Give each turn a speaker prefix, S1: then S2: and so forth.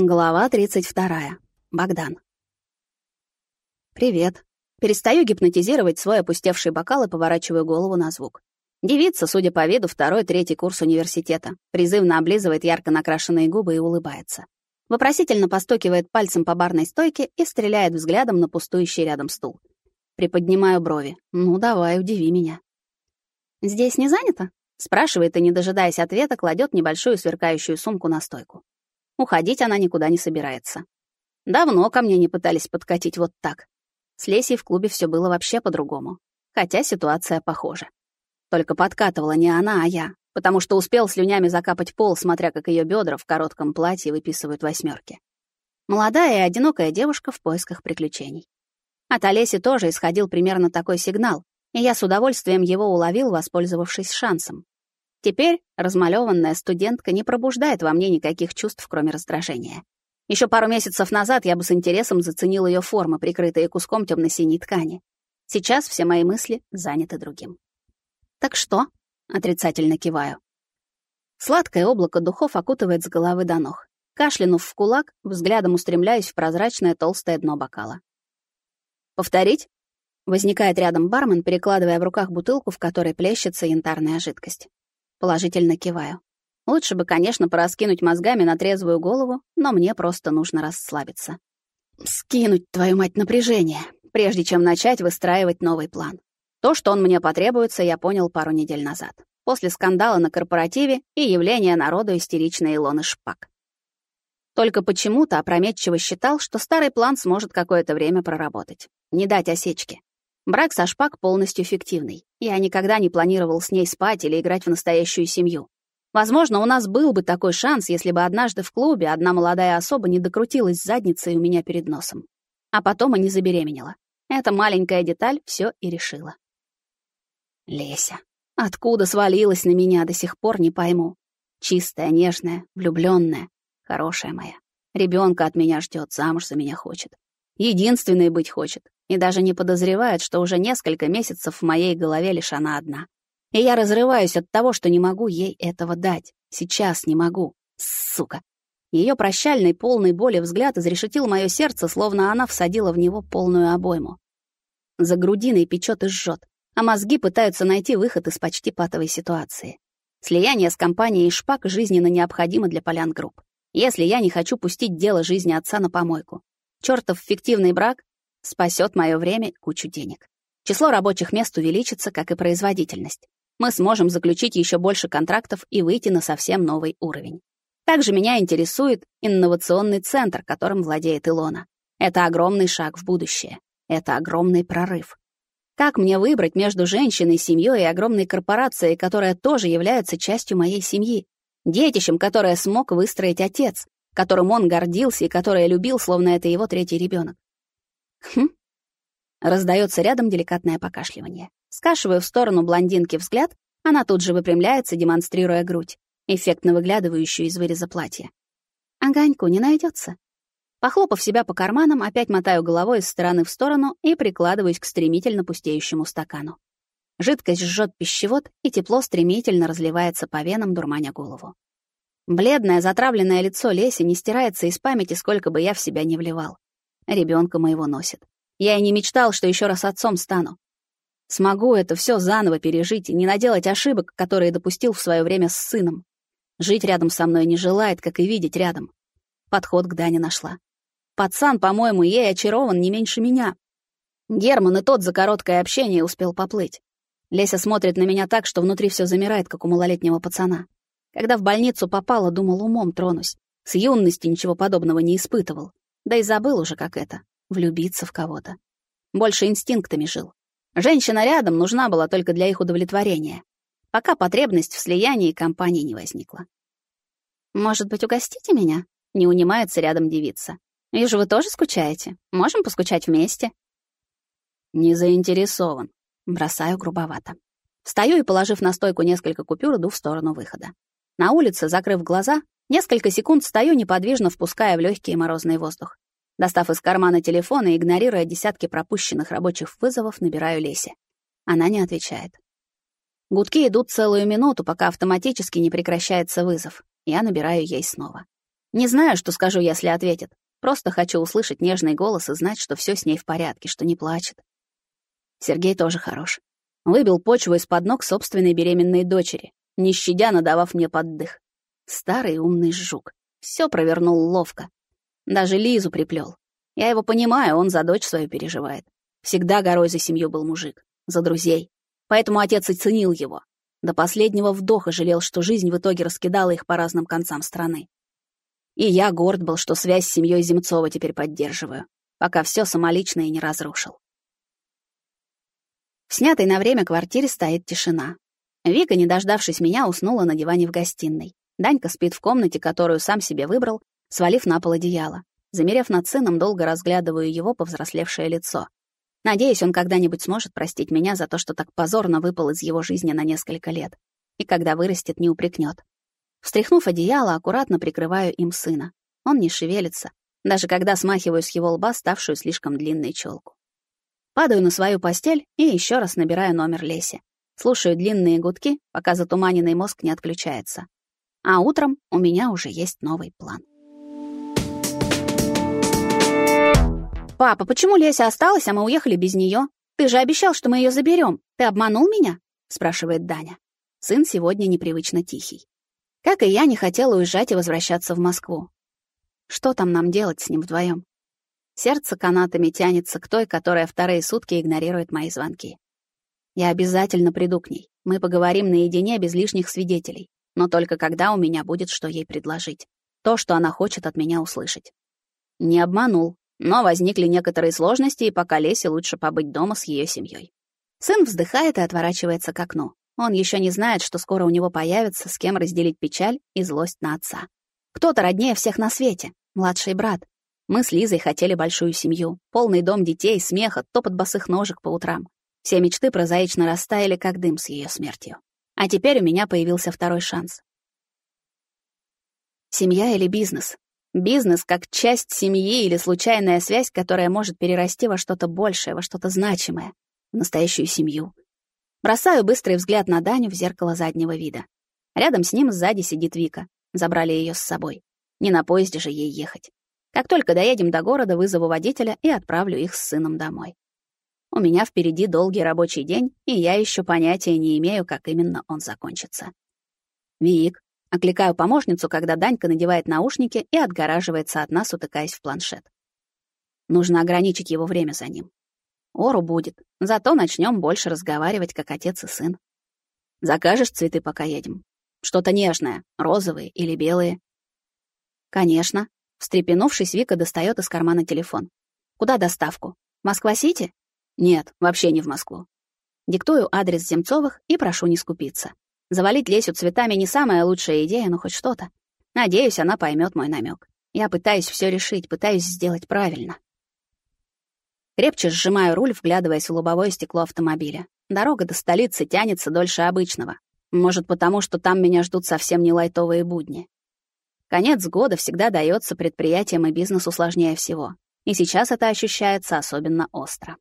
S1: Глава 32. Богдан. Привет. Перестаю гипнотизировать свой опустевший бокал и поворачиваю голову на звук. Девица, судя по виду, второй, третий курс университета, призывно облизывает ярко накрашенные губы и улыбается. Вопросительно постукивает пальцем по барной стойке и стреляет взглядом на пустующий рядом стул. Приподнимаю брови. «Ну, давай, удиви меня». «Здесь не занято?» Спрашивает и, не дожидаясь ответа, кладет небольшую сверкающую сумку на стойку. Уходить она никуда не собирается. Давно ко мне не пытались подкатить вот так. С Лесей в клубе все было вообще по-другому. Хотя ситуация похожа. Только подкатывала не она, а я, потому что успел слюнями закапать пол, смотря как ее бедра в коротком платье выписывают восьмерки. Молодая и одинокая девушка в поисках приключений. От Олеси тоже исходил примерно такой сигнал, и я с удовольствием его уловил, воспользовавшись шансом. Теперь размалеванная студентка не пробуждает во мне никаких чувств, кроме раздражения. Еще пару месяцев назад я бы с интересом заценил ее формы, прикрытые куском темно-синей ткани. Сейчас все мои мысли заняты другим. «Так что?» — отрицательно киваю. Сладкое облако духов окутывает с головы до ног. Кашлянув в кулак, взглядом устремляюсь в прозрачное толстое дно бокала. «Повторить?» Возникает рядом бармен, перекладывая в руках бутылку, в которой плещется янтарная жидкость. Положительно киваю. Лучше бы, конечно, пораскинуть мозгами на трезвую голову, но мне просто нужно расслабиться. Скинуть, твою мать, напряжение, прежде чем начать выстраивать новый план. То, что он мне потребуется, я понял пару недель назад. После скандала на корпоративе и явления народу истеричной Илоны Шпак. Только почему-то опрометчиво считал, что старый план сможет какое-то время проработать. Не дать осечки. Брак со Шпак полностью фиктивный. Я никогда не планировал с ней спать или играть в настоящую семью. Возможно, у нас был бы такой шанс, если бы однажды в клубе одна молодая особа не докрутилась задницей у меня перед носом. А потом и не забеременела. Эта маленькая деталь все и решила. Леся. Откуда свалилась на меня, до сих пор не пойму. Чистая, нежная, влюбленная, хорошая моя. Ребенка от меня ждет, замуж за меня хочет. Единственной быть хочет и даже не подозревает, что уже несколько месяцев в моей голове лишь она одна. И я разрываюсь от того, что не могу ей этого дать. Сейчас не могу. Сука. Ее прощальный, полный боли взгляд изрешетил мое сердце, словно она всадила в него полную обойму. За грудиной печет и жжет, а мозги пытаются найти выход из почти патовой ситуации. Слияние с компанией «Шпак» жизненно необходимо для полян групп. Если я не хочу пустить дело жизни отца на помойку. Чёртов фиктивный брак спасет мое время и кучу денег. Число рабочих мест увеличится, как и производительность. Мы сможем заключить еще больше контрактов и выйти на совсем новый уровень. Также меня интересует инновационный центр, которым владеет Илона. Это огромный шаг в будущее. Это огромный прорыв. Как мне выбрать между женщиной, семьей и огромной корпорацией, которая тоже является частью моей семьи? Детищем, которое смог выстроить отец, которым он гордился и которое любил, словно это его третий ребенок. Хм. Раздается рядом деликатное покашливание. Скашиваю в сторону блондинки взгляд, она тут же выпрямляется, демонстрируя грудь, эффектно выглядывающую из выреза платья. Огоньку не найдется. Похлопав себя по карманам, опять мотаю головой из стороны в сторону и прикладываюсь к стремительно пустеющему стакану. Жидкость жжет пищевод, и тепло стремительно разливается по венам, дурманя голову. Бледное, затравленное лицо Леси не стирается из памяти, сколько бы я в себя не вливал. Ребенка моего носит. Я и не мечтал, что еще раз отцом стану. Смогу это все заново пережить и не наделать ошибок, которые допустил в свое время с сыном. Жить рядом со мной не желает, как и видеть рядом. Подход к Дане нашла. Пацан, по-моему, ей очарован не меньше меня. Герман и тот за короткое общение успел поплыть. Леся смотрит на меня так, что внутри все замирает, как у малолетнего пацана. Когда в больницу попала, думал, умом тронусь. С юности ничего подобного не испытывал. Да и забыл уже, как это — влюбиться в кого-то. Больше инстинктами жил. Женщина рядом нужна была только для их удовлетворения, пока потребность в слиянии компании не возникла. «Может быть, угостите меня?» — не унимается рядом девица. «Вижу, вы тоже скучаете. Можем поскучать вместе?» «Не заинтересован», — бросаю грубовато. Встаю и, положив на стойку несколько купюр, иду в сторону выхода. На улице, закрыв глаза, Несколько секунд стою неподвижно, впуская в легкий морозный воздух. Достав из кармана телефон и игнорируя десятки пропущенных рабочих вызовов, набираю Лесе. Она не отвечает. Гудки идут целую минуту, пока автоматически не прекращается вызов. Я набираю ей снова. Не знаю, что скажу, если ответит. Просто хочу услышать нежный голос и знать, что все с ней в порядке, что не плачет. Сергей тоже хорош. Выбил почву из-под ног собственной беременной дочери, не щадя надавав мне поддых. Старый умный жук. Все провернул ловко. Даже Лизу приплел. Я его понимаю, он за дочь свою переживает. Всегда горой за семью был мужик, за друзей. Поэтому отец и ценил его. До последнего вдоха жалел, что жизнь в итоге раскидала их по разным концам страны. И я горд был, что связь с семьей Земцова теперь поддерживаю, пока все самолично и не разрушил. В снятой на время квартире стоит тишина. Вика, не дождавшись меня, уснула на диване в гостиной. Данька спит в комнате, которую сам себе выбрал, свалив на пол одеяло. Замерев над сыном, долго разглядываю его повзрослевшее лицо. Надеюсь, он когда-нибудь сможет простить меня за то, что так позорно выпал из его жизни на несколько лет. И когда вырастет, не упрекнет. Встряхнув одеяло, аккуратно прикрываю им сына. Он не шевелится, даже когда смахиваю с его лба ставшую слишком длинной челку. Падаю на свою постель и еще раз набираю номер Леси. Слушаю длинные гудки, пока затуманенный мозг не отключается. А утром у меня уже есть новый план. «Папа, почему Леся осталась, а мы уехали без нее? Ты же обещал, что мы ее заберем. Ты обманул меня?» — спрашивает Даня. Сын сегодня непривычно тихий. Как и я, не хотела уезжать и возвращаться в Москву. Что там нам делать с ним вдвоем? Сердце канатами тянется к той, которая вторые сутки игнорирует мои звонки. Я обязательно приду к ней. Мы поговорим наедине без лишних свидетелей, но только когда у меня будет что ей предложить. То, что она хочет от меня услышать. Не обманул, но возникли некоторые сложности, и пока Лесе лучше побыть дома с ее семьей. Сын вздыхает и отворачивается к окну. Он еще не знает, что скоро у него появится с кем разделить печаль и злость на отца. Кто-то роднее всех на свете, младший брат, мы с Лизой хотели большую семью, полный дом детей, смеха, топот босых ножек по утрам. Все мечты прозаично растаяли, как дым с ее смертью. А теперь у меня появился второй шанс. Семья или бизнес? Бизнес как часть семьи или случайная связь, которая может перерасти во что-то большее, во что-то значимое, в настоящую семью. Бросаю быстрый взгляд на Даню в зеркало заднего вида. Рядом с ним сзади сидит Вика. Забрали ее с собой. Не на поезде же ей ехать. Как только доедем до города, вызову водителя и отправлю их с сыном домой. У меня впереди долгий рабочий день, и я еще понятия не имею, как именно он закончится. «Вик», — окликаю помощницу, когда Данька надевает наушники и отгораживается от нас, утыкаясь в планшет. Нужно ограничить его время за ним. Ору будет, зато начнем больше разговаривать, как отец и сын. Закажешь цветы, пока едем? Что-то нежное, розовые или белые? Конечно, Встрепенувшись, Вика достает из кармана телефон. «Куда доставку? Москва-Сити?» «Нет, вообще не в Москву». Диктую адрес Земцовых и прошу не скупиться. Завалить Лесю цветами не самая лучшая идея, но хоть что-то. Надеюсь, она поймет мой намек. Я пытаюсь все решить, пытаюсь сделать правильно. Крепче сжимаю руль, вглядываясь в лобовое стекло автомобиля. Дорога до столицы тянется дольше обычного. Может, потому что там меня ждут совсем не лайтовые будни. Конец года всегда дается предприятиям и бизнесу сложнее всего. И сейчас это ощущается особенно остро.